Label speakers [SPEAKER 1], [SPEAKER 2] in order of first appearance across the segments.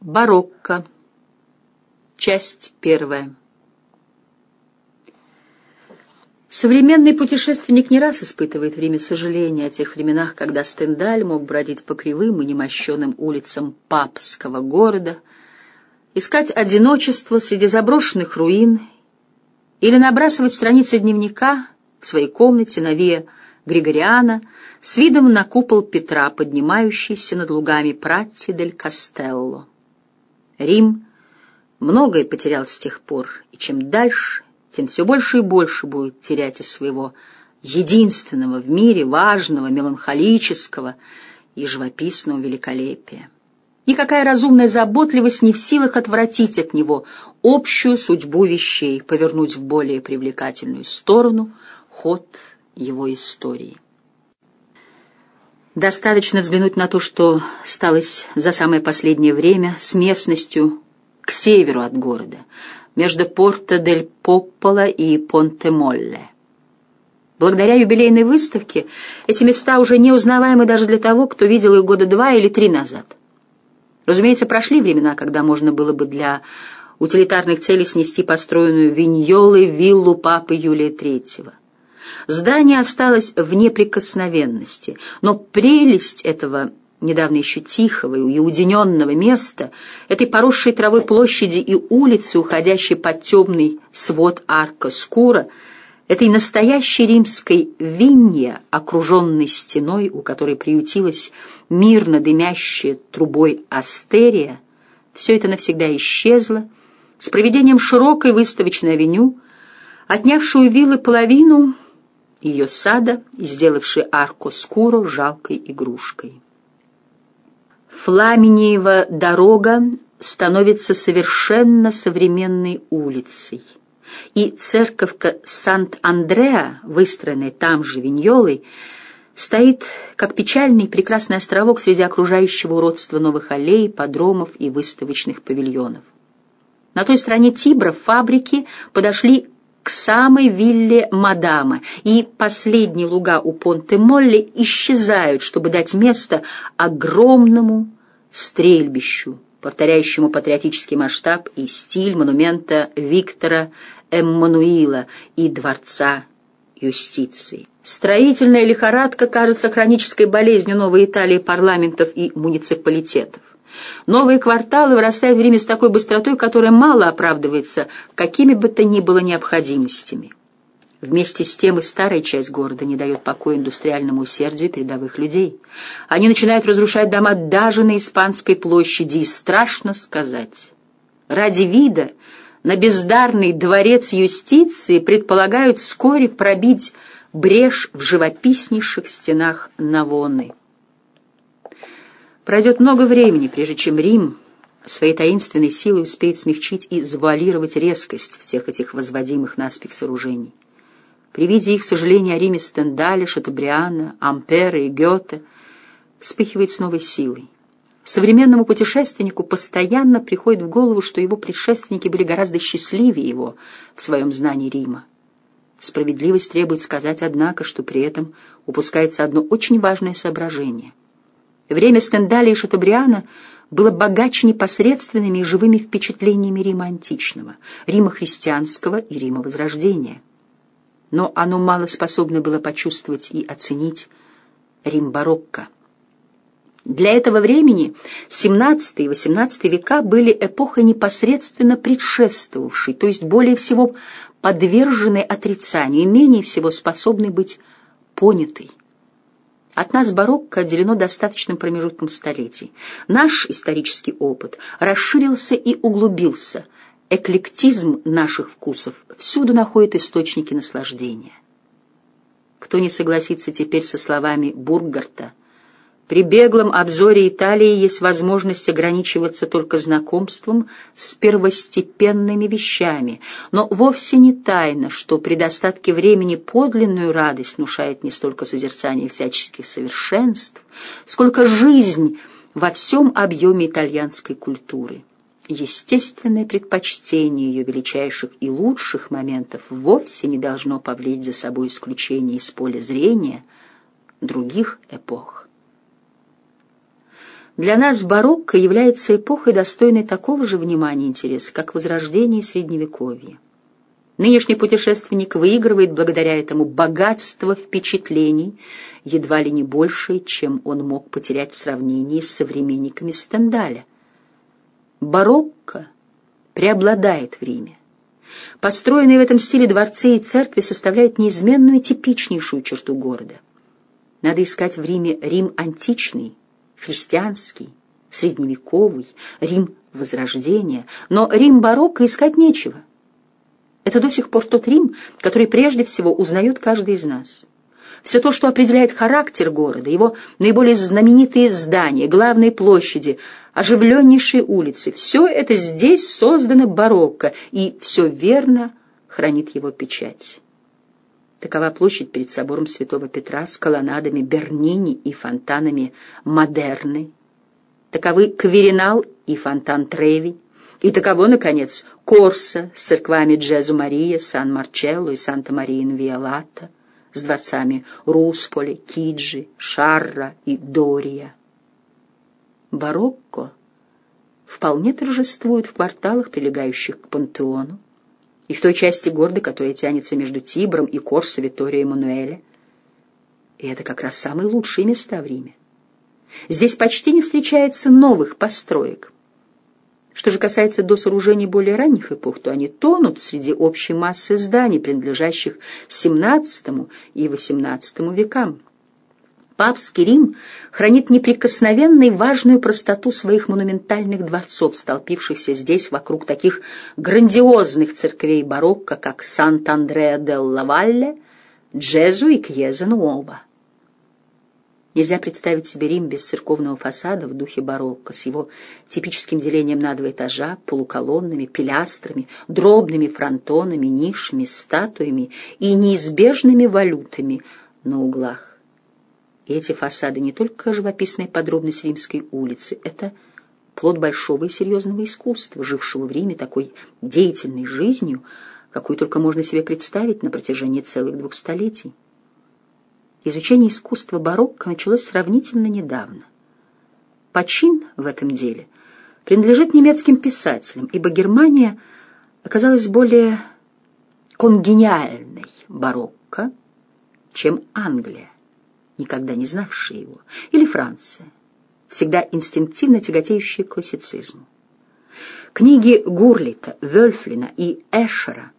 [SPEAKER 1] Барокко. Часть первая. Современный путешественник не раз испытывает время сожаления о тех временах, когда Стендаль мог бродить по кривым и немощенным улицам папского города, искать одиночество среди заброшенных руин или набрасывать страницы дневника в своей комнате на Виа Григориана с видом на купол Петра, поднимающийся над лугами Пратти дель Кастелло. Рим многое потерял с тех пор, и чем дальше, тем все больше и больше будет терять из своего единственного в мире важного, меланхолического и живописного великолепия. Никакая разумная заботливость не в силах отвратить от него общую судьбу вещей, повернуть в более привлекательную сторону ход его истории. Достаточно взглянуть на то, что сталось за самое последнее время с местностью к северу от города — между Порто-дель-Попполо и Понте-Молле. Благодаря юбилейной выставке эти места уже неузнаваемы даже для того, кто видел их года два или три назад. Разумеется, прошли времена, когда можно было бы для утилитарных целей снести построенную Виньолой виллу папы Юлия III. Здание осталось в неприкосновенности, но прелесть этого недавно еще тихого и уединенного места, этой поросшей травой площади и улицы, уходящей под темный свод арка Скура, этой настоящей римской винья, окруженной стеной, у которой приютилась мирно дымящая трубой астерия, все это навсегда исчезло, с проведением широкой выставочной авеню, отнявшую виллы половину ее сада и сделавшей арку Скуро жалкой игрушкой. Фламиниева дорога становится совершенно современной улицей, и церковка Сант-Андреа, выстроенная там же Виньолой, стоит как печальный прекрасный островок среди окружающего уродства новых аллей, подромов и выставочных павильонов. На той стороне Тибра фабрики подошли к самой вилле мадамы, и последние луга у Понте-Молли исчезают, чтобы дать место огромному стрельбищу, повторяющему патриотический масштаб и стиль монумента Виктора Эммануила и дворца юстиции. Строительная лихорадка кажется хронической болезнью новой Италии парламентов и муниципалитетов. Новые кварталы вырастают в Риме с такой быстротой, которая мало оправдывается какими бы то ни было необходимостями. Вместе с тем и старая часть города не дает покоя индустриальному усердию передовых людей. Они начинают разрушать дома даже на Испанской площади, и страшно сказать. Ради вида на бездарный дворец юстиции предполагают вскоре пробить брешь в живописнейших стенах Навоны. Пройдет много времени, прежде чем Рим своей таинственной силой успеет смягчить и завуалировать резкость всех этих возводимых наспех сооружений. При виде их сожаления о Риме Стендаля, Шатабриана, Ампера и Гёте вспыхивает с новой силой. Современному путешественнику постоянно приходит в голову, что его предшественники были гораздо счастливее его в своем знании Рима. Справедливость требует сказать, однако, что при этом упускается одно очень важное соображение. Время Стендаля и Шатабриана было богаче непосредственными и живыми впечатлениями Рима античного, Рима христианского и Рима Возрождения. Но оно мало способно было почувствовать и оценить Рим барокко. Для этого времени XVII и XVIII века были эпохой непосредственно предшествовавшей, то есть более всего подверженной отрицанию и менее всего способной быть понятой. От нас барокко отделено достаточным промежутком столетий. Наш исторический опыт расширился и углубился. Эклектизм наших вкусов всюду находит источники наслаждения. Кто не согласится теперь со словами Бургарта при беглом обзоре Италии есть возможность ограничиваться только знакомством с первостепенными вещами, но вовсе не тайно, что при достатке времени подлинную радость внушает не столько созерцание всяческих совершенств, сколько жизнь во всем объеме итальянской культуры. Естественное предпочтение ее величайших и лучших моментов вовсе не должно повлечь за собой исключение из поля зрения других эпох. Для нас барокко является эпохой, достойной такого же внимания и интереса, как Возрождение и Средневековье. Нынешний путешественник выигрывает благодаря этому богатство впечатлений, едва ли не большее, чем он мог потерять в сравнении с современниками Стендаля. Барокко преобладает в Риме. Построенные в этом стиле дворцы и церкви составляют неизменную типичнейшую черту города. Надо искать в Риме Рим античный, христианский, средневековый, Рим Возрождения, но Рим барокко искать нечего. Это до сих пор тот Рим, который прежде всего узнает каждый из нас. Все то, что определяет характер города, его наиболее знаменитые здания, главные площади, оживленнейшие улицы, все это здесь создано барокко, и все верно хранит его печать. Такова площадь перед собором Святого Петра с колоннадами Бернини и фонтанами Модерны. Таковы Кверинал и фонтан Треви. И таково, наконец, Корса с церквами Джезу Мария, Сан-Марчелло и Санта-Мария-Инвиолата, с дворцами Русполи, Киджи, Шарра и Дория. Барокко вполне торжествует в кварталах, прилегающих к пантеону, и в той части города, которая тянется между Тибром и Корсо Витория Эммануэля. И это как раз самые лучшие места в Риме. Здесь почти не встречается новых построек, что же касается до сооружений более ранних эпох, то они тонут среди общей массы зданий, принадлежащих XVII и XVIII векам. Папский Рим хранит неприкосновенной важную простоту своих монументальных дворцов, столпившихся здесь вокруг таких грандиозных церквей барокко, как Сант-Андреа-дель-Лавалле, Джезу и Кьеза-Нуоба. Нельзя представить себе Рим без церковного фасада в духе барокко, с его типическим делением на два этажа, полуколоннами, пилястрами, дробными фронтонами, нишами, статуями и неизбежными валютами на углах. Эти фасады не только живописная подробность римской улицы, это плод большого и серьезного искусства, жившего в Риме такой деятельной жизнью, какую только можно себе представить на протяжении целых двух столетий. Изучение искусства барокко началось сравнительно недавно. Почин в этом деле принадлежит немецким писателям, ибо Германия оказалась более конгениальной барокко, чем Англия, никогда не знавшая его, или Франция, всегда инстинктивно тяготеющая к классицизму. Книги Гурлита, Вельфлина и Эшера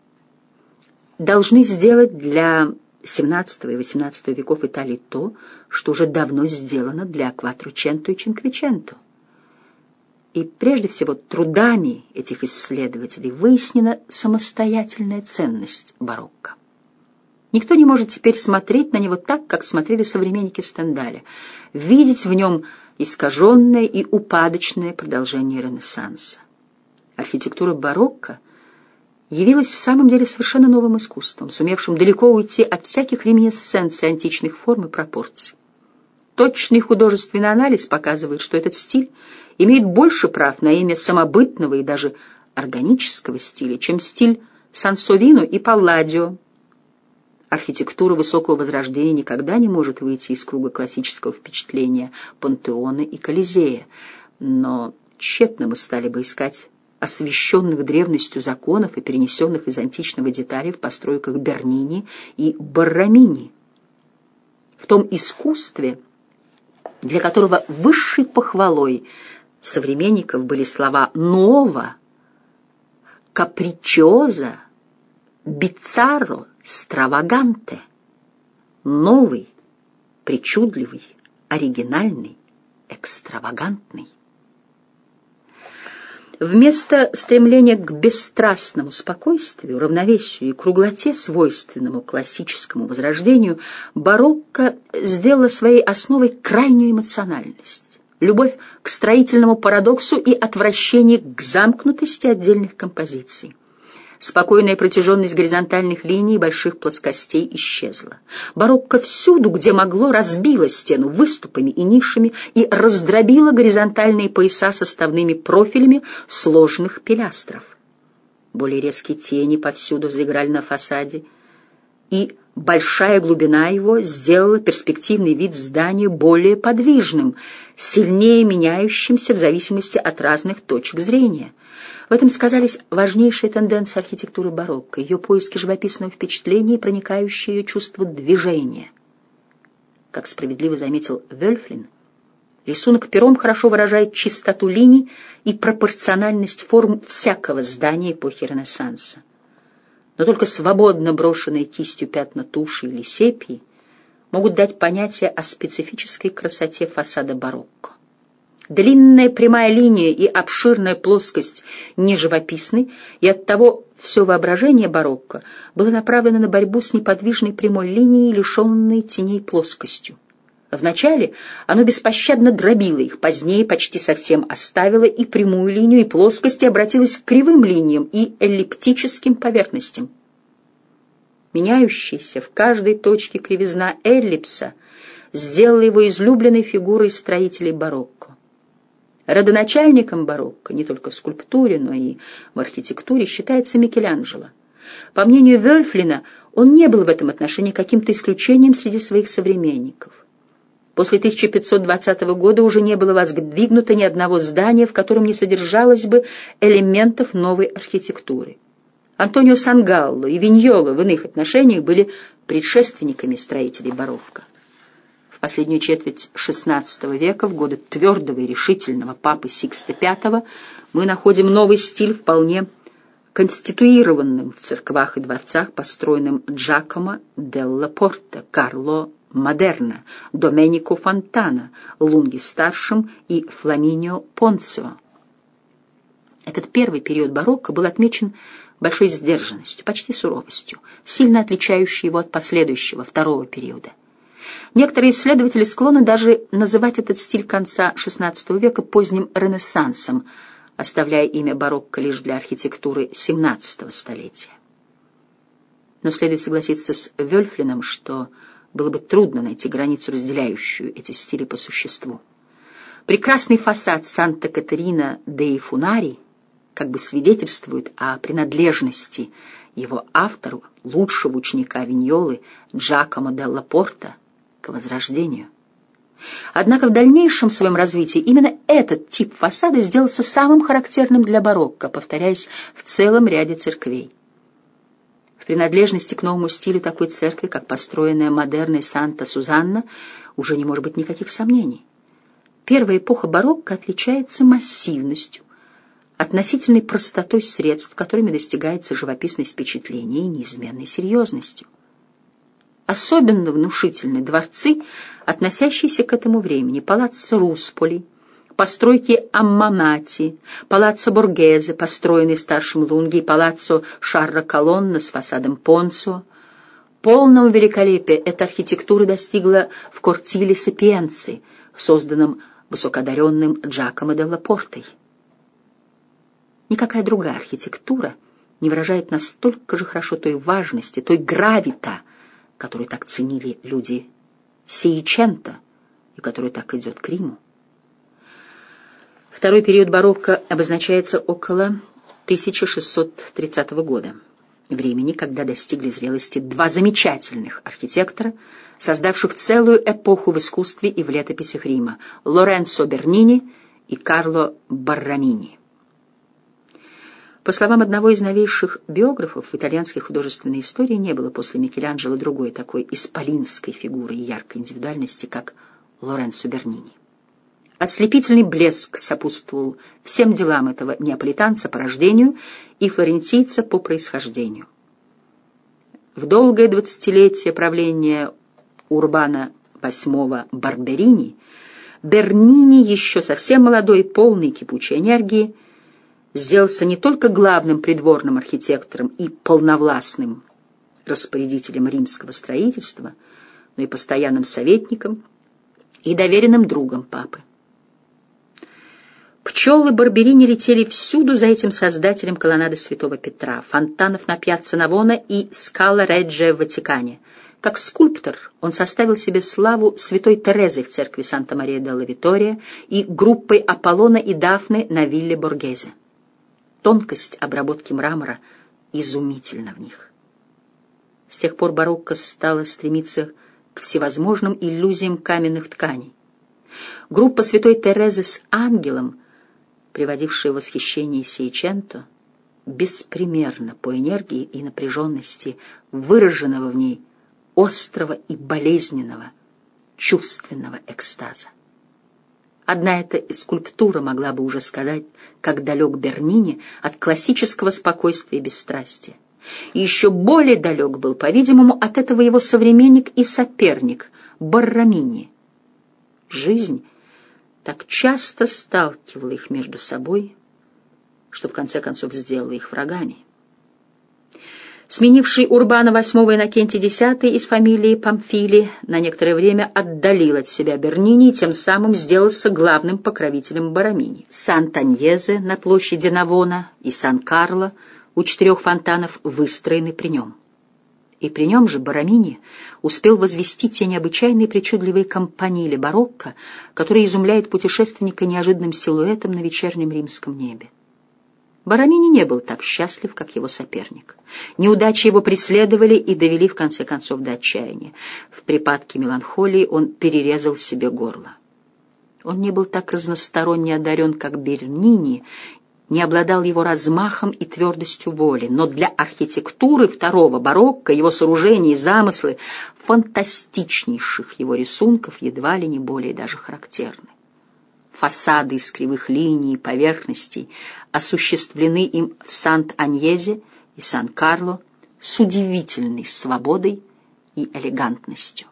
[SPEAKER 1] должны сделать для XVII и XVIII веков Италии то, что уже давно сделано для Кватрученто и Чинквиченто. И прежде всего трудами этих исследователей выяснена самостоятельная ценность барокко. Никто не может теперь смотреть на него так, как смотрели современники Стендаля, видеть в нем искаженное и упадочное продолжение Ренессанса. Архитектура барокко — явилась в самом деле совершенно новым искусством, сумевшим далеко уйти от всяких реминесценций античных форм и пропорций. Точный художественный анализ показывает, что этот стиль имеет больше прав на имя самобытного и даже органического стиля, чем стиль Сансовино и Палладио. Архитектура высокого возрождения никогда не может выйти из круга классического впечатления Пантеона и Колизея, но тщетно мы стали бы искать освященных древностью законов и перенесенных из античного деталей в постройках Бернини и Баррамини. В том искусстве, для которого высшей похвалой современников были слова «ново», «капричоза», «бицарро», «страваганте», «новый», «причудливый», «оригинальный», «экстравагантный». Вместо стремления к бесстрастному спокойствию, равновесию и круглоте, свойственному классическому возрождению, барокко сделала своей основой крайнюю эмоциональность, любовь к строительному парадоксу и отвращение к замкнутости отдельных композиций. Спокойная протяженность горизонтальных линий и больших плоскостей исчезла. Барокко всюду, где могло, разбило стену выступами и нишами и раздробило горизонтальные пояса составными профилями сложных пилястров. Более резкие тени повсюду заиграли на фасаде, и большая глубина его сделала перспективный вид здания более подвижным. сильнее меняющимся в зависимости от разных точек зрения. В этом сказались важнейшие тенденции архитектуры барокко, ее поиски живописного впечатления и проникающее ее чувство движения. Как справедливо заметил Вельфлин, рисунок пером хорошо выражает чистоту линий и пропорциональность форм всякого здания эпохи Ренессанса. Но только свободно брошенные кистью пятна туши или сепии могут дать понятие о специфической красоте фасада барокко. Длинная прямая линия и обширная плоскость неживописны, и оттого все воображение барокко было направлено на борьбу с неподвижной прямой линией, лишенной теней плоскостью. Вначале оно беспощадно дробило их, позднее почти совсем оставило и прямую линию, и плоскость, и обратилось к кривым линиям и эллиптическим поверхностям меняющаяся в каждой точке кривизна эллипса, сделала его излюбленной фигурой строителей барокко. Родоначальником барокко не только в скульптуре, но и в архитектуре считается Микеланджело. По мнению Вельфлина, он не был в этом отношении каким-то исключением среди своих современников. После 1520 года уже не было воздвигнуто ни одного здания, в котором не содержалось бы элементов новой архитектуры. Антонио Сангалло и Виньоло в иных отношениях были предшественниками строителей барокко. Последнюю четверть XVI века, в годы твердого и решительного папы Сикста V, мы находим новый стиль, вполне конституированным в церквах и дворцах, построенным Джакомо делла Порта, Карло Модерна, Доменико Фонтана, Лунги-старшим и Фламинио Понцио. Этот первый период барокко был отмечен большой сдержанностью, почти суровостью, сильно отличающей его от последующего, второго периода. Некоторые исследователи склонны даже называть этот стиль конца XVI века поздним Ренессансом, оставляя имя барокко лишь для архитектуры XVII столетия. Но следует согласиться с Вельфлином, что было бы трудно найти границу, разделяющую эти стили по существу. Прекрасный фасад Санта-Катерина де Фунари — как бы свидетельствует о принадлежности его автору, лучшего ученика Виньолы, Джакомо делла Порта, к Возрождению. Однако в дальнейшем своем развитии именно этот тип фасада сделался самым характерным для барокко, повторяясь в целом ряде церквей. В принадлежности к новому стилю такой церкви, как построенная модерной Санта-Сузанна, уже не может быть никаких сомнений. Первая эпоха барокко отличается массивностью, относительной простотой средств, которыми достигается живописность впечатления и неизменной серьезностью. Особенно внушительны дворцы, относящиеся к этому времени, палаццо Русполи, постройки Амманати, палаццо Боргезе, построенный старшим Лунги, и палаццо Шарра Колонна с фасадом Понсо. Полного великолепия эта архитектура достигла в Кортиле Сапиенци, созданном высокодаренным Джакомо де Лапортой. Никакая другая архитектура не выражает настолько же хорошо той важности, той гравита, которую так ценили люди Сейчента и который так идет к Риму. Второй период барокко обозначается около 1630 года, времени, когда достигли зрелости два замечательных архитектора, создавших целую эпоху в искусстве и в летописях Рима — Лоренцо Бернини и Карло Баррамини. По словам одного из новейших биографов, в итальянской художественной истории не было после Микеланджело другой такой исполинской фигуры и яркой индивидуальности, как Лоренцо Бернини. Ослепительный блеск сопутствовал всем делам этого неаполитанца по рождению и флорентийца по происхождению. В долгое двадцатилетие правления Урбана VIII Барберини Бернини, еще совсем молодой, полный кипучей энергии, сделался не только главным придворным архитектором и полновластным распорядителем римского строительства, но и постоянным советником и доверенным другом папы. Пчелы Барберини летели всюду за этим создателем колоннады Святого Петра, фонтанов на Пьяцца Навона и Скала Реджия в Ватикане. Как скульптор он составил себе славу святой Терезы в церкви Санта-Мария-делла Витория и группой Аполлона и Дафны на вилле Боргезе. Тонкость обработки мрамора изумительна в них. С тех пор барокко стало стремиться к всевозможным иллюзиям каменных тканей. Группа святой Терезы с ангелом, приводившая в восхищение Сейченто, беспримерно по энергии и напряженности выраженного в ней острого и болезненного чувственного экстаза. Одна эта скульптура могла бы уже сказать, как далек Бернини от классического спокойствия и бесстрастия. И еще более далек был, по-видимому, от этого его современник и соперник Баррамини. Жизнь так часто сталкивала их между собой, что в конце концов сделала их врагами сменивший Урбана VIII Иннокентий X из фамилии Памфили, на некоторое время отдалил от себя Бернини и тем самым сделался главным покровителем Барамини. Сан-Таньезе на площади Навона и Сан-Карло у четырех фонтанов выстроены при нем. И при нем же Барамини успел возвести те необычайные причудливые компании барокко, которые изумляют путешественника неожиданным силуэтом на вечернем римском небе. Барамини не был так счастлив, как его соперник. Неудачи его преследовали и довели в конце концов до отчаяния. В припадке меланхолии он перерезал себе горло. Он не был так разносторонне одарен, как Бернини, не обладал его размахом и твердостью воли, но для архитектуры второго барокко его сооружения и замыслы фантастичнейших его рисунков едва ли не более даже характерны фасады из кривых линий и поверхностей осуществлены им в Сант-Аньезе и Сан-Карло с удивительной свободой и элегантностью.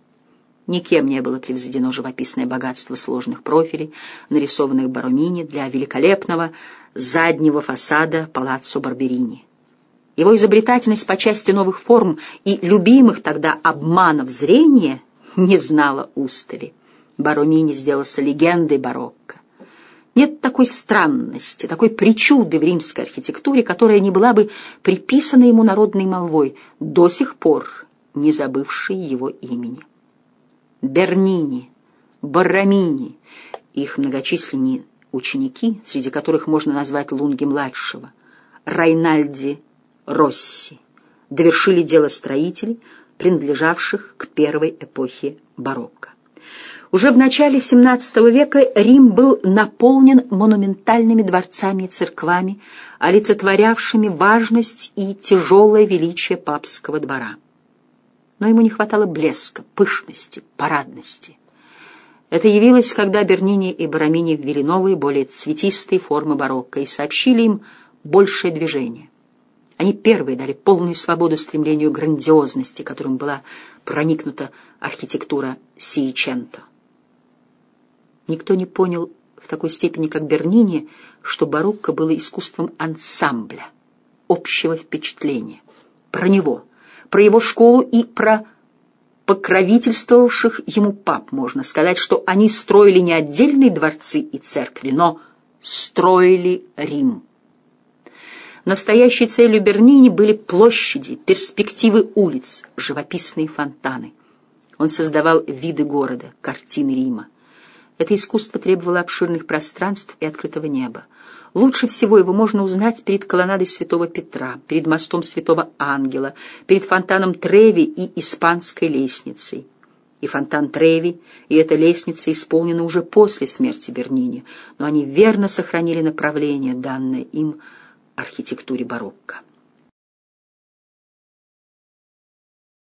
[SPEAKER 1] Никем не было превзойдено живописное богатство сложных профилей, нарисованных Баромини для великолепного заднего фасада Палаццо Барберини. Его изобретательность по части новых форм и любимых тогда обманов зрения не знала устали. Баромини сделался легендой барокко. Нет такой странности, такой причуды в римской архитектуре, которая не была бы приписана ему народной молвой, до сих пор не забывшей его имени. Бернини, Баррамини, их многочисленные ученики, среди которых можно назвать Лунги-младшего, Райнальди Росси, довершили дело строителей, принадлежавших к первой эпохе барокко. Уже в начале XVII века Рим был наполнен монументальными дворцами и церквами, олицетворявшими важность и тяжелое величие папского двора. Но ему не хватало блеска, пышности, парадности. Это явилось, когда Бернини и Барамини ввели новые, более цветистые формы барокко и сообщили им большее движение. Они первые дали полную свободу стремлению грандиозности, которым была проникнута архитектура Сииченто. Никто не понял в такой степени, как Бернини, что барокко было искусством ансамбля, общего впечатления. Про него, про его школу и про покровительствовавших ему пап можно сказать, что они строили не отдельные дворцы и церкви, но строили Рим. Настоящей целью Бернини были площади, перспективы улиц, живописные фонтаны. Он создавал виды города, картины Рима. Это искусство требовало обширных пространств и открытого неба. Лучше всего его можно узнать перед колоннадой Святого Петра, перед мостом Святого Ангела, перед фонтаном Треви и Испанской лестницей. И фонтан Треви, и эта лестница исполнены уже после смерти Бернини, но они верно сохранили направление, данное им архитектуре барокко.